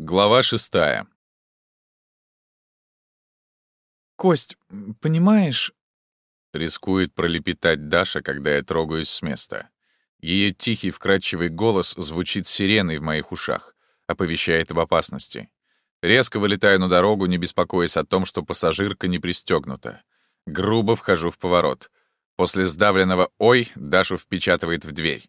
Глава шестая. «Кость, понимаешь...» — рискует пролепетать Даша, когда я трогаюсь с места. Ее тихий, вкрадчивый голос звучит сиреной в моих ушах, оповещает об опасности. Резко вылетаю на дорогу, не беспокоясь о том, что пассажирка не пристегнута. Грубо вхожу в поворот. После сдавленного «Ой» Дашу впечатывает в дверь.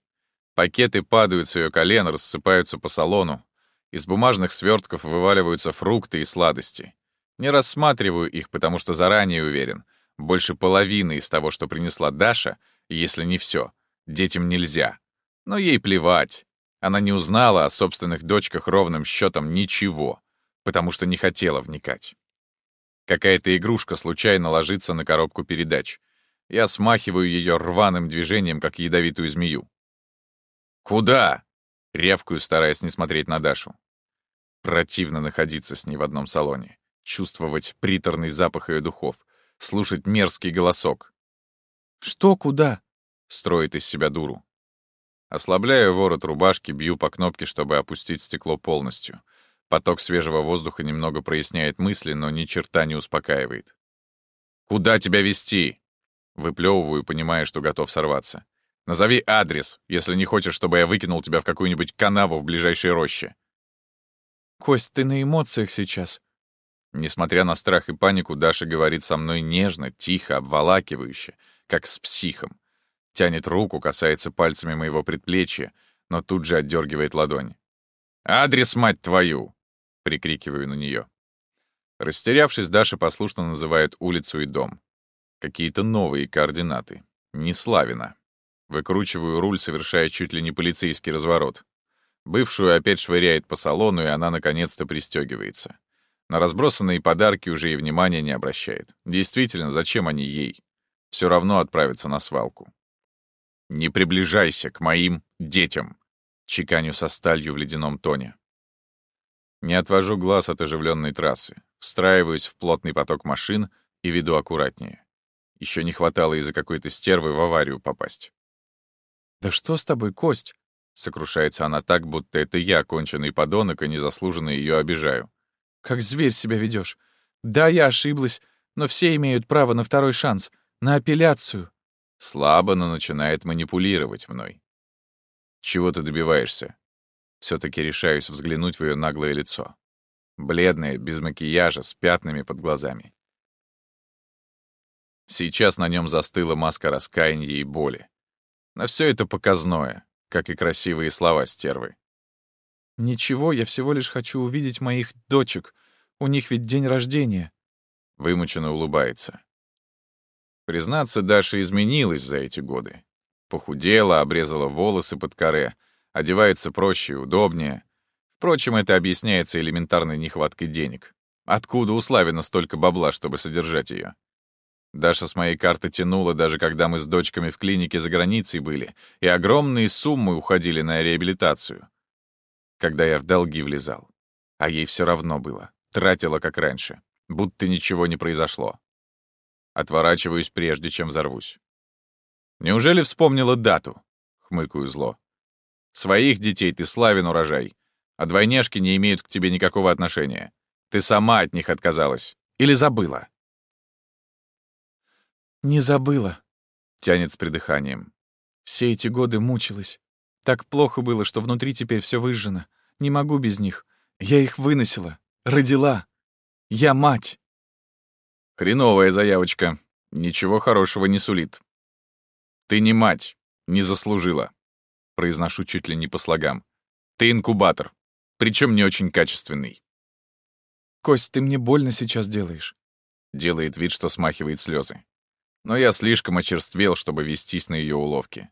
Пакеты падают с ее колен, рассыпаются по салону. Из бумажных свертков вываливаются фрукты и сладости. Не рассматриваю их, потому что заранее уверен. Больше половины из того, что принесла Даша, если не все, детям нельзя. Но ей плевать. Она не узнала о собственных дочках ровным счетом ничего, потому что не хотела вникать. Какая-то игрушка случайно ложится на коробку передач. Я смахиваю ее рваным движением, как ядовитую змею. «Куда?» — рявкаю, стараясь не смотреть на Дашу. Противно находиться с ней в одном салоне чувствовать приторный запах ее духов, слушать мерзкий голосок. «Что, куда?» — строит из себя дуру. Ослабляю ворот рубашки, бью по кнопке, чтобы опустить стекло полностью. Поток свежего воздуха немного проясняет мысли, но ни черта не успокаивает. «Куда тебя вести? Выплевываю, понимая, что готов сорваться. «Назови адрес, если не хочешь, чтобы я выкинул тебя в какую-нибудь канаву в ближайшей роще». «Кость, ты на эмоциях сейчас. Несмотря на страх и панику, Даша говорит со мной нежно, тихо, обволакивающе, как с психом. Тянет руку, касается пальцами моего предплечья, но тут же отдергивает ладонь. «Адрес, мать твою!» — прикрикиваю на нее. Растерявшись, Даша послушно называет улицу и дом. Какие-то новые координаты. Не Славина. Выкручиваю руль, совершая чуть ли не полицейский разворот. Бывшую опять швыряет по салону, и она наконец-то пристегивается. На разбросанные подарки уже и внимания не обращает. Действительно, зачем они ей? Все равно отправятся на свалку. «Не приближайся к моим детям», — чеканю со сталью в ледяном тоне. Не отвожу глаз от оживленной трассы, встраиваюсь в плотный поток машин и веду аккуратнее. Еще не хватало из-за какой-то стервы в аварию попасть. «Да что с тобой, Кость?» — сокрушается она так, будто это я, конченый подонок, и незаслуженно ее обижаю. Как зверь себя ведешь. Да, я ошиблась, но все имеют право на второй шанс, на апелляцию. Слабо, но начинает манипулировать мной. Чего ты добиваешься? все таки решаюсь взглянуть в ее наглое лицо. Бледное, без макияжа, с пятнами под глазами. Сейчас на нем застыла маска раскаяния и боли. Но все это показное, как и красивые слова стервы. «Ничего, я всего лишь хочу увидеть моих дочек. У них ведь день рождения». Вымученно улыбается. Признаться, Даша изменилась за эти годы. Похудела, обрезала волосы под коре, одевается проще и удобнее. Впрочем, это объясняется элементарной нехваткой денег. Откуда у Славина столько бабла, чтобы содержать ее? Даша с моей карты тянула, даже когда мы с дочками в клинике за границей были, и огромные суммы уходили на реабилитацию когда я в долги влезал. А ей все равно было. Тратила, как раньше. Будто ничего не произошло. Отворачиваюсь, прежде чем взорвусь. «Неужели вспомнила дату?» — хмыкаю зло. «Своих детей ты славен урожай, а двойняшки не имеют к тебе никакого отношения. Ты сама от них отказалась. Или забыла?» «Не забыла», — тянет с придыханием. «Все эти годы мучилась. Так плохо было, что внутри теперь все выжжено. Не могу без них. Я их выносила. Родила. Я мать. Хреновая заявочка. Ничего хорошего не сулит. Ты не мать. Не заслужила. Произношу чуть ли не по слогам. Ты инкубатор. Причем не очень качественный. Кость, ты мне больно сейчас делаешь. Делает вид, что смахивает слезы. Но я слишком очерствел, чтобы вестись на ее уловки.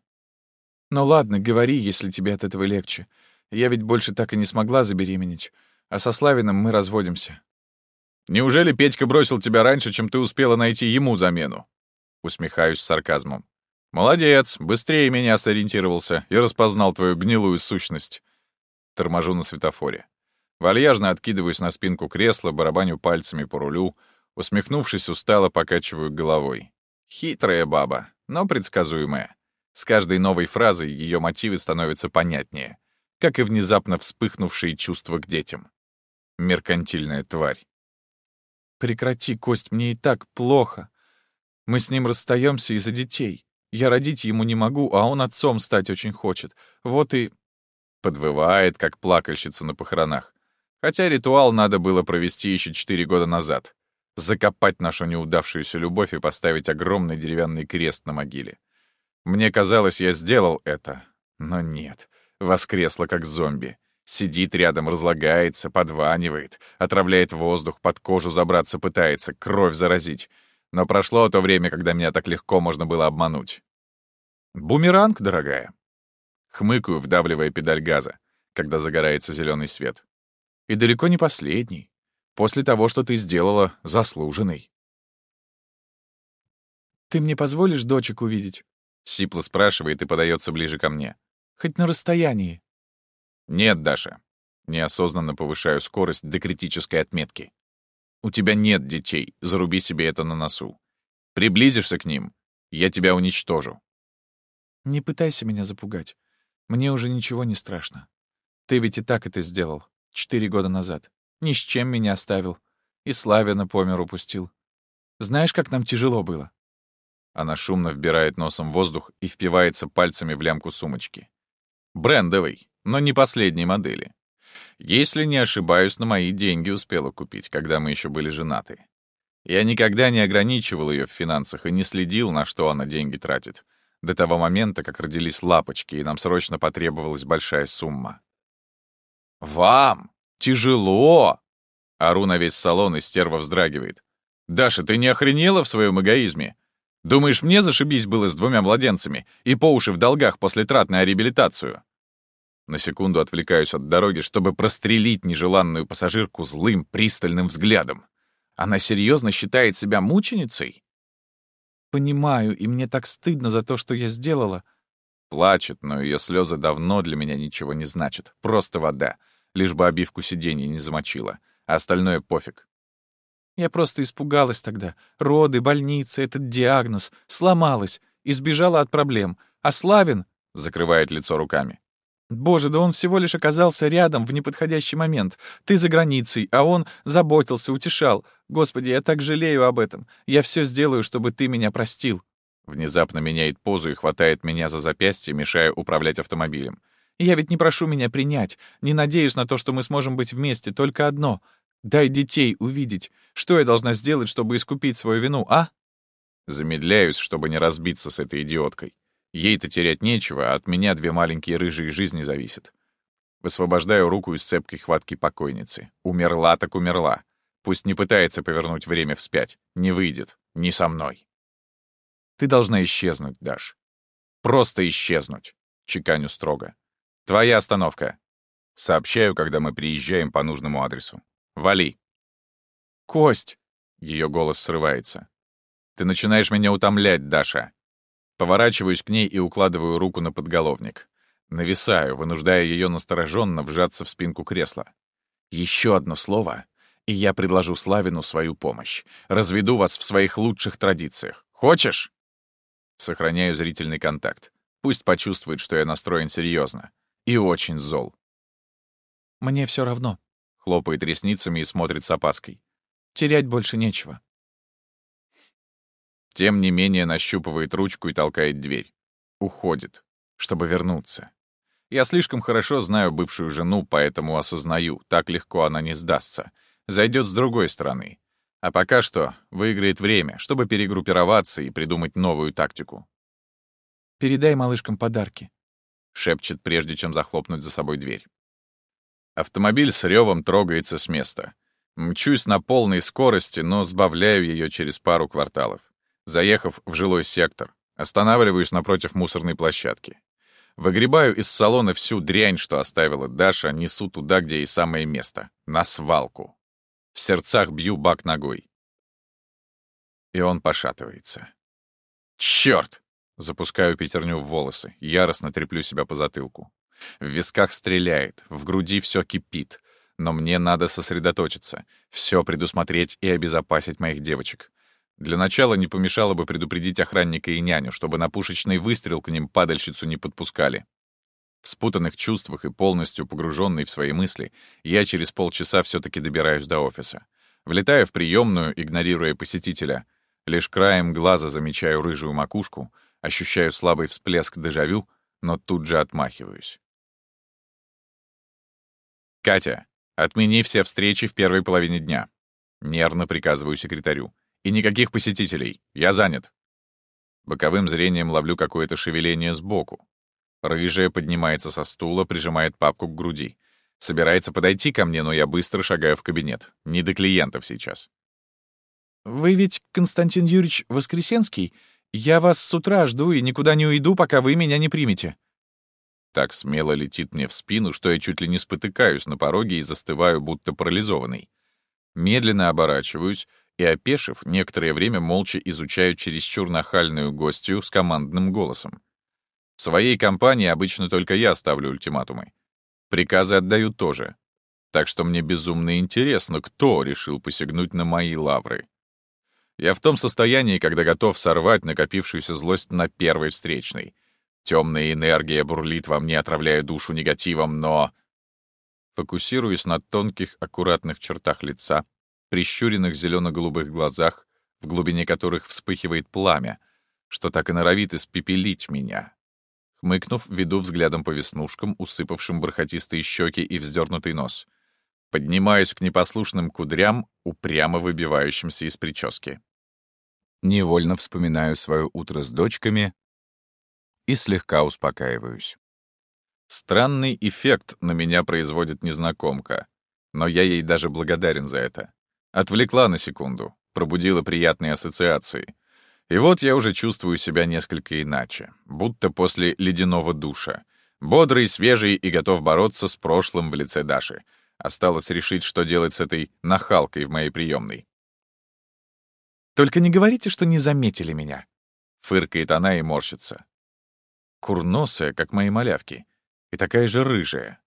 Ну ладно, говори, если тебе от этого легче. Я ведь больше так и не смогла забеременеть. А со Славиным мы разводимся. Неужели Петька бросил тебя раньше, чем ты успела найти ему замену? Усмехаюсь с сарказмом. Молодец, быстрее меня сориентировался и распознал твою гнилую сущность. Торможу на светофоре. Вальяжно откидываюсь на спинку кресла, барабаню пальцами по рулю, усмехнувшись, устало покачиваю головой. Хитрая баба, но предсказуемая. С каждой новой фразой ее мотивы становятся понятнее, как и внезапно вспыхнувшие чувства к детям. Меркантильная тварь. Прекрати, Кость, мне и так плохо. Мы с ним расстаемся из-за детей. Я родить ему не могу, а он отцом стать очень хочет. Вот и... Подвывает, как плакальщица на похоронах. Хотя ритуал надо было провести еще четыре года назад. Закопать нашу неудавшуюся любовь и поставить огромный деревянный крест на могиле. Мне казалось, я сделал это. Но нет. Воскресла как зомби. Сидит рядом, разлагается, подванивает, отравляет воздух, под кожу забраться пытается, кровь заразить. Но прошло то время, когда меня так легко можно было обмануть. Бумеранг, дорогая. Хмыкаю, вдавливая педаль газа, когда загорается зеленый свет. И далеко не последний. После того, что ты сделала, заслуженный. «Ты мне позволишь дочек увидеть?» Сипло спрашивает и подается ближе ко мне. «Хоть на расстоянии». «Нет, Даша». Неосознанно повышаю скорость до критической отметки. «У тебя нет детей, заруби себе это на носу. Приблизишься к ним, я тебя уничтожу». «Не пытайся меня запугать. Мне уже ничего не страшно. Ты ведь и так это сделал, четыре года назад. Ни с чем меня оставил. И Славина по миру пустил. Знаешь, как нам тяжело было?» Она шумно вбирает носом воздух и впивается пальцами в лямку сумочки. Брендовый, но не последней модели. Если не ошибаюсь, на мои деньги успела купить, когда мы еще были женаты. Я никогда не ограничивал ее в финансах и не следил, на что она деньги тратит. До того момента, как родились лапочки, и нам срочно потребовалась большая сумма. «Вам! Тяжело!» Ору на весь салон, и стерва вздрагивает. «Даша, ты не охренела в своем эгоизме? Думаешь, мне зашибись было с двумя младенцами и по уши в долгах после трат на реабилитацию?» На секунду отвлекаюсь от дороги, чтобы прострелить нежеланную пассажирку злым, пристальным взглядом. Она серьезно считает себя мученицей? Понимаю, и мне так стыдно за то, что я сделала. Плачет, но ее слезы давно для меня ничего не значат. Просто вода. Лишь бы обивку сиденья не замочила. А остальное пофиг. Я просто испугалась тогда. Роды, больница, этот диагноз. Сломалась. Избежала от проблем. А Славин... Закрывает лицо руками. Боже, да он всего лишь оказался рядом в неподходящий момент. Ты за границей, а он заботился, утешал. Господи, я так жалею об этом. Я все сделаю, чтобы ты меня простил. Внезапно меняет позу и хватает меня за запястье, мешая управлять автомобилем. Я ведь не прошу меня принять, не надеюсь на то, что мы сможем быть вместе, только одно. Дай детей увидеть. Что я должна сделать, чтобы искупить свою вину, а? Замедляюсь, чтобы не разбиться с этой идиоткой. Ей-то терять нечего, а от меня две маленькие рыжие жизни зависят. Высвобождаю руку из цепкой хватки покойницы. Умерла так умерла. Пусть не пытается повернуть время вспять. Не выйдет. Не со мной. Ты должна исчезнуть, Даш. Просто исчезнуть. Чеканю строго. Твоя остановка. Сообщаю, когда мы приезжаем по нужному адресу. Вали. Кость. Ее голос срывается. Ты начинаешь меня утомлять, Даша. Поворачиваюсь к ней и укладываю руку на подголовник. Нависаю, вынуждая ее настороженно вжаться в спинку кресла. Еще одно слово, и я предложу Славину свою помощь. Разведу вас в своих лучших традициях. Хочешь? Сохраняю зрительный контакт. Пусть почувствует, что я настроен серьезно. И очень зол. «Мне все равно», — хлопает ресницами и смотрит с опаской. «Терять больше нечего». Тем не менее нащупывает ручку и толкает дверь. Уходит, чтобы вернуться. Я слишком хорошо знаю бывшую жену, поэтому осознаю, так легко она не сдастся. Зайдет с другой стороны. А пока что выиграет время, чтобы перегруппироваться и придумать новую тактику. «Передай малышкам подарки», — шепчет, прежде чем захлопнуть за собой дверь. Автомобиль с ревом трогается с места. Мчусь на полной скорости, но сбавляю ее через пару кварталов. Заехав в жилой сектор, останавливаюсь напротив мусорной площадки. Выгребаю из салона всю дрянь, что оставила Даша, несу туда, где и самое место — на свалку. В сердцах бью бак ногой. И он пошатывается. Черт! Запускаю пятерню в волосы, яростно треплю себя по затылку. В висках стреляет, в груди все кипит. Но мне надо сосредоточиться, все предусмотреть и обезопасить моих девочек. Для начала не помешало бы предупредить охранника и няню, чтобы на пушечный выстрел к ним падальщицу не подпускали. В спутанных чувствах и полностью погруженный в свои мысли, я через полчаса все таки добираюсь до офиса. Влетаю в приемную, игнорируя посетителя. Лишь краем глаза замечаю рыжую макушку, ощущаю слабый всплеск дежавю, но тут же отмахиваюсь. «Катя, отмени все встречи в первой половине дня». Нервно приказываю секретарю. «И никаких посетителей. Я занят». Боковым зрением ловлю какое-то шевеление сбоку. Рыжая поднимается со стула, прижимает папку к груди. Собирается подойти ко мне, но я быстро шагаю в кабинет. Не до клиентов сейчас. «Вы ведь Константин Юрьевич Воскресенский? Я вас с утра жду и никуда не уйду, пока вы меня не примете». Так смело летит мне в спину, что я чуть ли не спотыкаюсь на пороге и застываю, будто парализованный. Медленно оборачиваюсь и, опешив, некоторое время молча изучаю чересчур нахальную гостью с командным голосом. В своей компании обычно только я ставлю ультиматумы. Приказы отдаю тоже. Так что мне безумно интересно, кто решил посягнуть на мои лавры. Я в том состоянии, когда готов сорвать накопившуюся злость на первой встречной. Темная энергия бурлит во мне, отравляя душу негативом, но... Фокусируясь на тонких, аккуратных чертах лица, прищуренных зелено-голубых глазах, в глубине которых вспыхивает пламя, что так и норовит испепелить меня. Хмыкнув, веду взглядом по веснушкам, усыпавшим бархатистые щеки и вздернутый нос. Поднимаюсь к непослушным кудрям, упрямо выбивающимся из прически. Невольно вспоминаю свое утро с дочками и слегка успокаиваюсь. Странный эффект на меня производит незнакомка, но я ей даже благодарен за это. Отвлекла на секунду, пробудила приятные ассоциации — и вот я уже чувствую себя несколько иначе, будто после ледяного душа. Бодрый, свежий и готов бороться с прошлым в лице Даши. Осталось решить, что делать с этой нахалкой в моей приемной. «Только не говорите, что не заметили меня», — фыркает она и морщится. Курносая, как мои малявки, и такая же рыжая.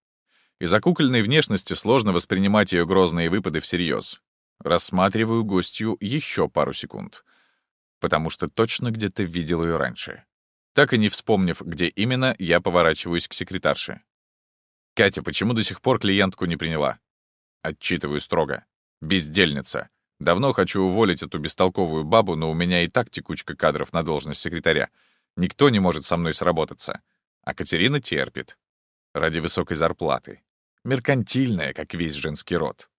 Из-за кукольной внешности сложно воспринимать ее грозные выпады всерьез. Рассматриваю гостью еще пару секунд — потому что точно где-то видел ее раньше. Так и не вспомнив, где именно, я поворачиваюсь к секретарше. «Катя, почему до сих пор клиентку не приняла?» Отчитываю строго. «Бездельница. Давно хочу уволить эту бестолковую бабу, но у меня и так текучка кадров на должность секретаря. Никто не может со мной сработаться. А Катерина терпит. Ради высокой зарплаты. Меркантильная, как весь женский род».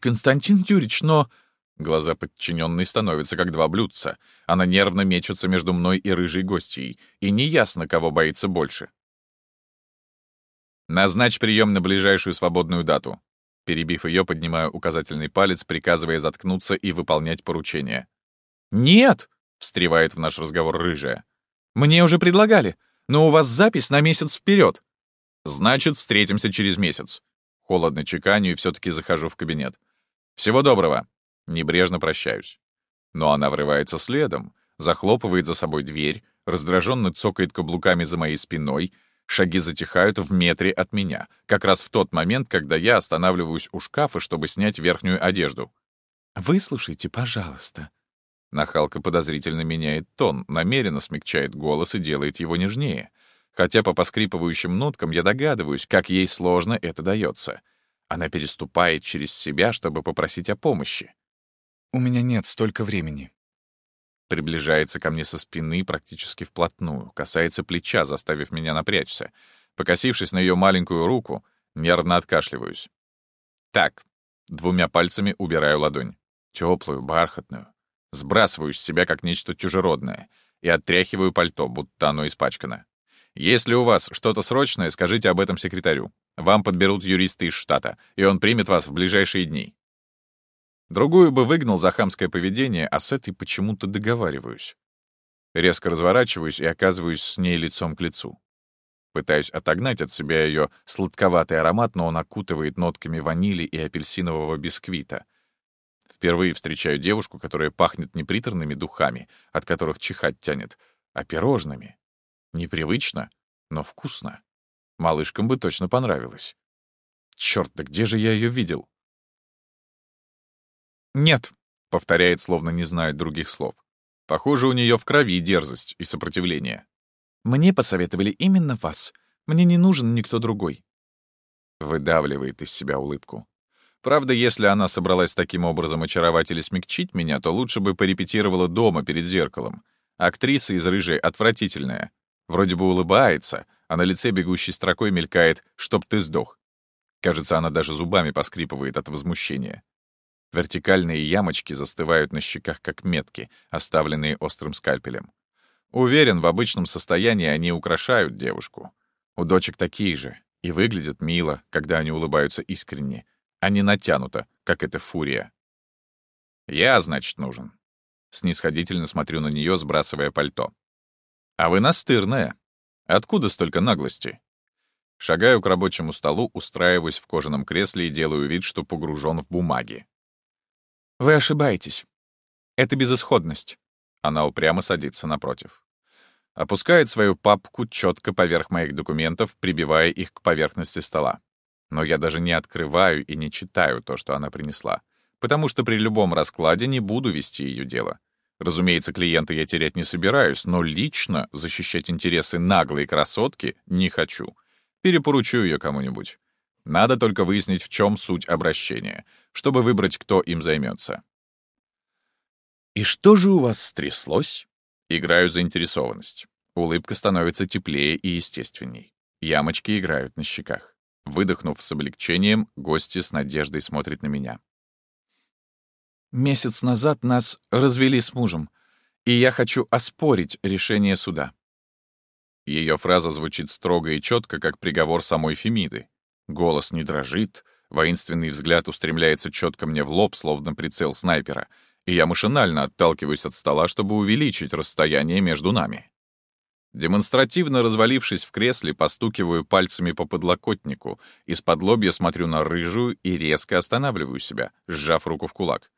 «Константин Юрьевич, но...» Глаза подчиненной становятся как два блюдца. Она нервно мечется между мной и рыжей гостьей, и неясно, кого боится больше. «Назначь прием на ближайшую свободную дату». Перебив ее, поднимаю указательный палец, приказывая заткнуться и выполнять поручение. «Нет!» — встревает в наш разговор рыжая. «Мне уже предлагали, но у вас запись на месяц вперед. «Значит, встретимся через месяц». Холодно чеканю и все таки захожу в кабинет. «Всего доброго!» Небрежно прощаюсь. Но она врывается следом, захлопывает за собой дверь, раздраженно цокает каблуками за моей спиной, шаги затихают в метре от меня, как раз в тот момент, когда я останавливаюсь у шкафа, чтобы снять верхнюю одежду. «Выслушайте, пожалуйста». Нахалка подозрительно меняет тон, намеренно смягчает голос и делает его нежнее. Хотя по поскрипывающим ноткам я догадываюсь, как ей сложно это дается. Она переступает через себя, чтобы попросить о помощи. «У меня нет столько времени». Приближается ко мне со спины практически вплотную, касается плеча, заставив меня напрячься. Покосившись на ее маленькую руку, нервно откашливаюсь. Так, двумя пальцами убираю ладонь. Теплую, бархатную. Сбрасываю с себя как нечто чужеродное и оттряхиваю пальто, будто оно испачкано. Если у вас что-то срочное, скажите об этом секретарю. Вам подберут юристы из штата, и он примет вас в ближайшие дни. Другую бы выгнал за хамское поведение, а с этой почему-то договариваюсь. Резко разворачиваюсь и оказываюсь с ней лицом к лицу. Пытаюсь отогнать от себя ее сладковатый аромат, но он окутывает нотками ванили и апельсинового бисквита. Впервые встречаю девушку, которая пахнет не приторными духами, от которых чихать тянет, а пирожными. Непривычно, но вкусно. Малышкам бы точно понравилось. Черт, да где же я ее видел? «Нет», — повторяет, словно не знает других слов. Похоже, у нее в крови дерзость и сопротивление. «Мне посоветовали именно вас. Мне не нужен никто другой. Выдавливает из себя улыбку. Правда, если она собралась таким образом очаровать или смягчить меня, то лучше бы порепетировала дома перед зеркалом. Актриса из «Рыжей» отвратительная. Вроде бы улыбается, а на лице бегущей строкой мелькает «чтоб ты сдох». Кажется, она даже зубами поскрипывает от возмущения. Вертикальные ямочки застывают на щеках, как метки, оставленные острым скальпелем. Уверен, в обычном состоянии они украшают девушку. У дочек такие же, и выглядят мило, когда они улыбаются искренне, а не натянуто, как эта фурия. Я, значит, нужен. Снисходительно смотрю на нее, сбрасывая пальто. А вы настырная. Откуда столько наглости? Шагаю к рабочему столу, устраиваюсь в кожаном кресле и делаю вид, что погружен в бумаги. Вы ошибаетесь. Это безысходность. Она упрямо садится напротив. Опускает свою папку четко поверх моих документов, прибивая их к поверхности стола. Но я даже не открываю и не читаю то, что она принесла, потому что при любом раскладе не буду вести ее дело. Разумеется, клиента я терять не собираюсь, но лично защищать интересы наглой красотки не хочу. Перепоручу ее кому-нибудь. Надо только выяснить, в чем суть обращения, чтобы выбрать, кто им займется. «И что же у вас стряслось?» Играю заинтересованность. Улыбка становится теплее и естественней. Ямочки играют на щеках. Выдохнув с облегчением, гости с надеждой смотрят на меня. «Месяц назад нас развели с мужем, и я хочу оспорить решение суда». Ее фраза звучит строго и четко, как приговор самой Фемиды. Голос не дрожит, воинственный взгляд устремляется четко мне в лоб, словно прицел снайпера, и я машинально отталкиваюсь от стола, чтобы увеличить расстояние между нами. Демонстративно развалившись в кресле, постукиваю пальцами по подлокотнику, из-под лобья смотрю на рыжую и резко останавливаю себя, сжав руку в кулак.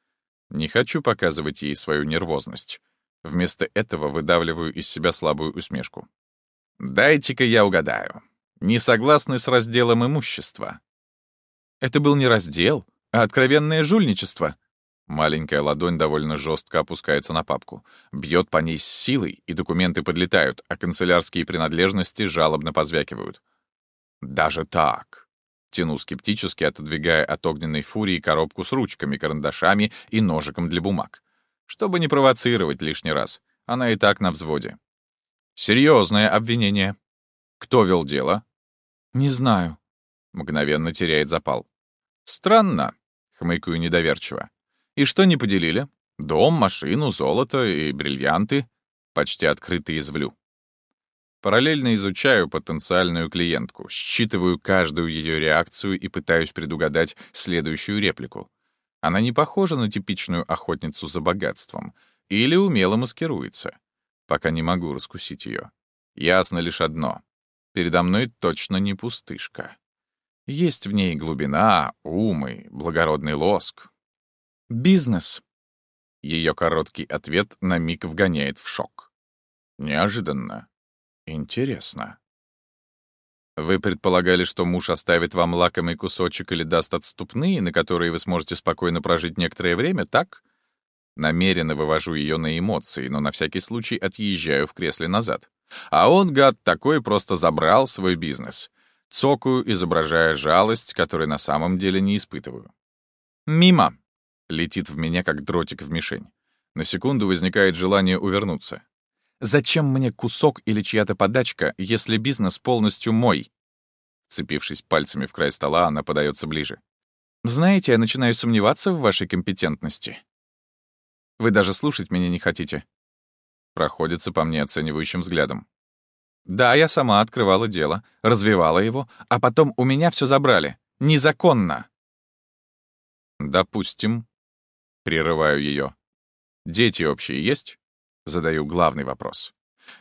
Не хочу показывать ей свою нервозность. Вместо этого выдавливаю из себя слабую усмешку. «Дайте-ка я угадаю не согласны с разделом имущества. Это был не раздел, а откровенное жульничество. Маленькая ладонь довольно жестко опускается на папку, бьет по ней с силой, и документы подлетают, а канцелярские принадлежности жалобно позвякивают. «Даже так?» Тяну скептически, отодвигая от огненной фурии коробку с ручками, карандашами и ножиком для бумаг. Чтобы не провоцировать лишний раз. Она и так на взводе. Серьезное обвинение. Кто вел дело? Не знаю. Мгновенно теряет запал. Странно, хмыкаю недоверчиво. И что не поделили? Дом, машину, золото и бриллианты. Почти открыто извлю. Параллельно изучаю потенциальную клиентку, считываю каждую ее реакцию и пытаюсь предугадать следующую реплику. Она не похожа на типичную охотницу за богатством или умело маскируется. Пока не могу раскусить ее. Ясно лишь одно. Передо мной точно не пустышка. Есть в ней глубина, ум и благородный лоск. «Бизнес». Ее короткий ответ на миг вгоняет в шок. Неожиданно. Интересно. Вы предполагали, что муж оставит вам лакомый кусочек или даст отступные, на которые вы сможете спокойно прожить некоторое время, так? Намеренно вывожу ее на эмоции, но на всякий случай отъезжаю в кресле назад. А он, гад такой, просто забрал свой бизнес. Цокаю, изображая жалость, которой на самом деле не испытываю. «Мимо!» — летит в меня, как дротик в мишень. На секунду возникает желание увернуться. «Зачем мне кусок или чья-то подачка, если бизнес полностью мой?» Цепившись пальцами в край стола, она подается ближе. «Знаете, я начинаю сомневаться в вашей компетентности. Вы даже слушать меня не хотите проходится по мне оценивающим взглядом. Да, я сама открывала дело, развивала его, а потом у меня все забрали. Незаконно. Допустим. Прерываю ее. Дети общие есть? Задаю главный вопрос.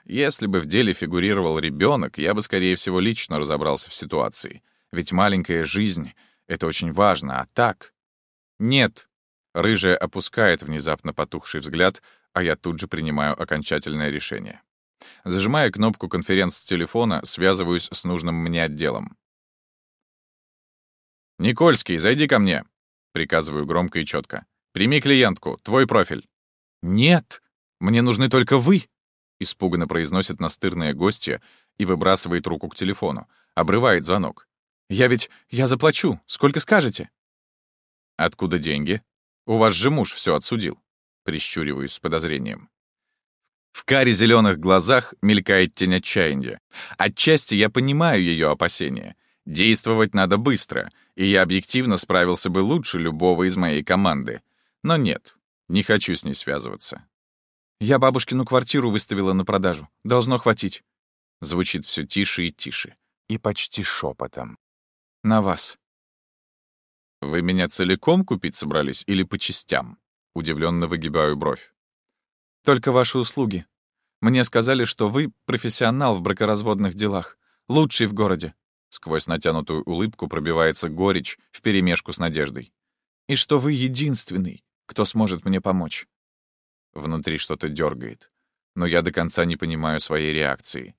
Если бы в деле фигурировал ребенок, я бы, скорее всего, лично разобрался в ситуации. Ведь маленькая жизнь — это очень важно, а так... Нет. Рыжая опускает внезапно потухший взгляд, а я тут же принимаю окончательное решение. Зажимая кнопку конференц-телефона, связываюсь с нужным мне отделом. «Никольский, зайди ко мне!» — приказываю громко и четко. «Прими клиентку, твой профиль». «Нет, мне нужны только вы!» — испуганно произносит настырная гостья, и выбрасывает руку к телефону. Обрывает звонок. «Я ведь... Я заплачу. Сколько скажете?» «Откуда деньги? У вас же муж все отсудил». Прищуриваюсь с подозрением. В каре зеленых глазах мелькает тень отчаяния. Отчасти я понимаю ее опасения. Действовать надо быстро, и я объективно справился бы лучше любого из моей команды. Но нет, не хочу с ней связываться. «Я бабушкину квартиру выставила на продажу. Должно хватить». Звучит все тише и тише. И почти шепотом. «На вас». «Вы меня целиком купить собрались или по частям?» Удивленно выгибаю бровь. «Только ваши услуги. Мне сказали, что вы профессионал в бракоразводных делах. Лучший в городе». Сквозь натянутую улыбку пробивается горечь вперемешку с надеждой. «И что вы единственный, кто сможет мне помочь». Внутри что-то дергает, но я до конца не понимаю своей реакции.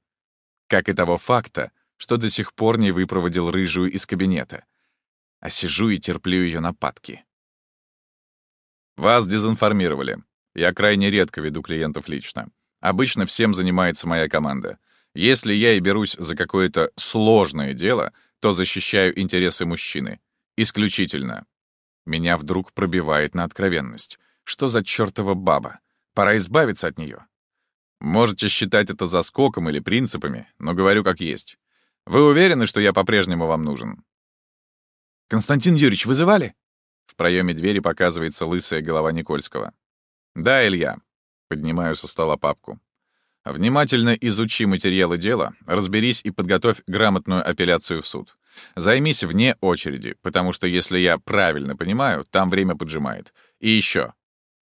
Как и того факта, что до сих пор не выпроводил рыжую из кабинета. А сижу и терплю ее нападки. Вас дезинформировали. Я крайне редко веду клиентов лично. Обычно всем занимается моя команда. Если я и берусь за какое-то сложное дело, то защищаю интересы мужчины. Исключительно. Меня вдруг пробивает на откровенность. Что за чертова баба? Пора избавиться от нее. Можете считать это заскоком или принципами, но говорю как есть. Вы уверены, что я по-прежнему вам нужен? «Константин Юрьевич, вызывали?» В проеме двери показывается лысая голова Никольского. «Да, Илья». Поднимаю со стола папку. Внимательно изучи материалы дела, разберись и подготовь грамотную апелляцию в суд. Займись вне очереди, потому что, если я правильно понимаю, там время поджимает. И еще,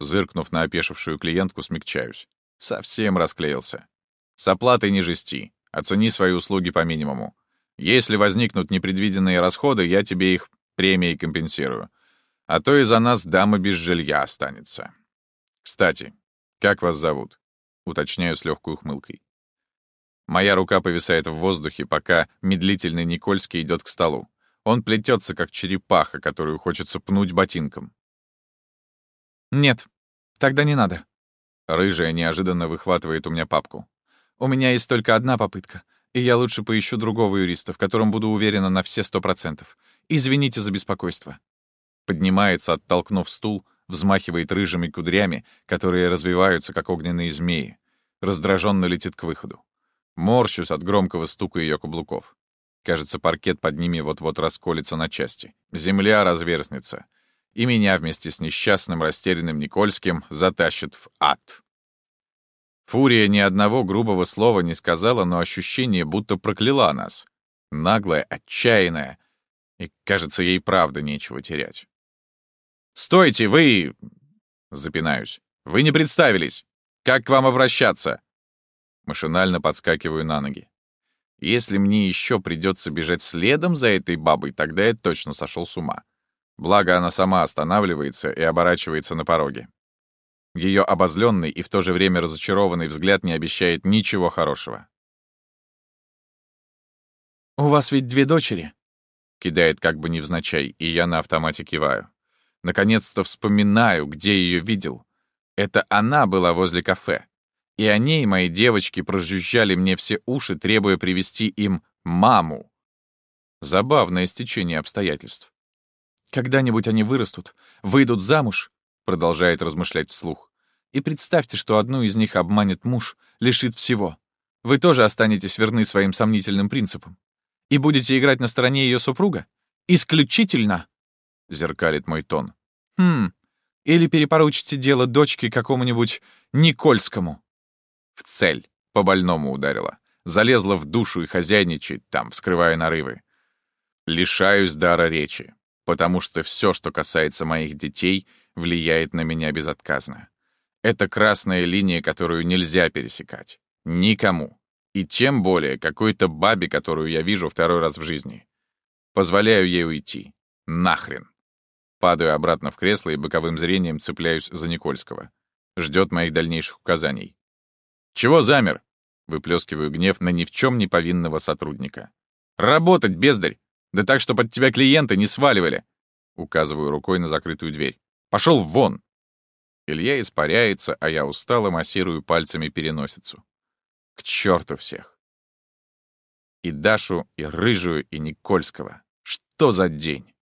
Зыркнув на опешившую клиентку, смягчаюсь. Совсем расклеился. С оплатой не жести. Оцени свои услуги по минимуму. Если возникнут непредвиденные расходы, я тебе их премией компенсирую. А то из-за нас дама без жилья останется. Кстати, как вас зовут? Уточняю с легкой ухмылкой. Моя рука повисает в воздухе, пока медлительный Никольский идет к столу. Он плетется, как черепаха, которую хочется пнуть ботинком. «Нет, тогда не надо». Рыжая неожиданно выхватывает у меня папку. «У меня есть только одна попытка, и я лучше поищу другого юриста, в котором буду уверена на все сто процентов. Извините за беспокойство». Поднимается, оттолкнув стул, взмахивает рыжими кудрями, которые развиваются, как огненные змеи. Раздраженно летит к выходу. Морщусь от громкого стука ее каблуков. Кажется, паркет под ними вот-вот расколется на части. Земля разверзнется и меня вместе с несчастным растерянным Никольским затащит в ад. Фурия ни одного грубого слова не сказала, но ощущение будто прокляла нас. Наглая, отчаянная. И, кажется, ей правда нечего терять. «Стойте, вы...» Запинаюсь. «Вы не представились! Как к вам обращаться?» Машинально подскакиваю на ноги. Если мне еще придется бежать следом за этой бабой, тогда я точно сошел с ума. Благо, она сама останавливается и оборачивается на пороге. Ее обозленный и в то же время разочарованный взгляд не обещает ничего хорошего. «У вас ведь две дочери?» Кидает как бы невзначай, и я на автомате киваю. Наконец-то вспоминаю, где ее видел. Это она была возле кафе. И о ней мои девочки прожужжали мне все уши, требуя привести им маму. Забавное стечение обстоятельств. Когда-нибудь они вырастут, выйдут замуж, продолжает размышлять вслух. И представьте, что одну из них обманет муж, лишит всего. Вы тоже останетесь верны своим сомнительным принципам. И будете играть на стороне ее супруга? Исключительно, зеркалит мой тон. Хм, или перепоручите дело дочке какому-нибудь Никольскому. В цель, по-больному ударила. Залезла в душу и хозяйничает там, вскрывая нарывы. Лишаюсь дара речи потому что все, что касается моих детей, влияет на меня безотказно. Это красная линия, которую нельзя пересекать. Никому. И тем более какой-то бабе, которую я вижу второй раз в жизни. Позволяю ей уйти. Нахрен. Падаю обратно в кресло и боковым зрением цепляюсь за Никольского. Ждет моих дальнейших указаний. «Чего замер?» Выплескиваю гнев на ни в чем не повинного сотрудника. «Работать, бездарь! Да так, чтобы от тебя клиенты не сваливали!» Указываю рукой на закрытую дверь. «Пошел вон!» Илья испаряется, а я устало массирую пальцами переносицу. К черту всех! И Дашу, и Рыжую, и Никольского. Что за день?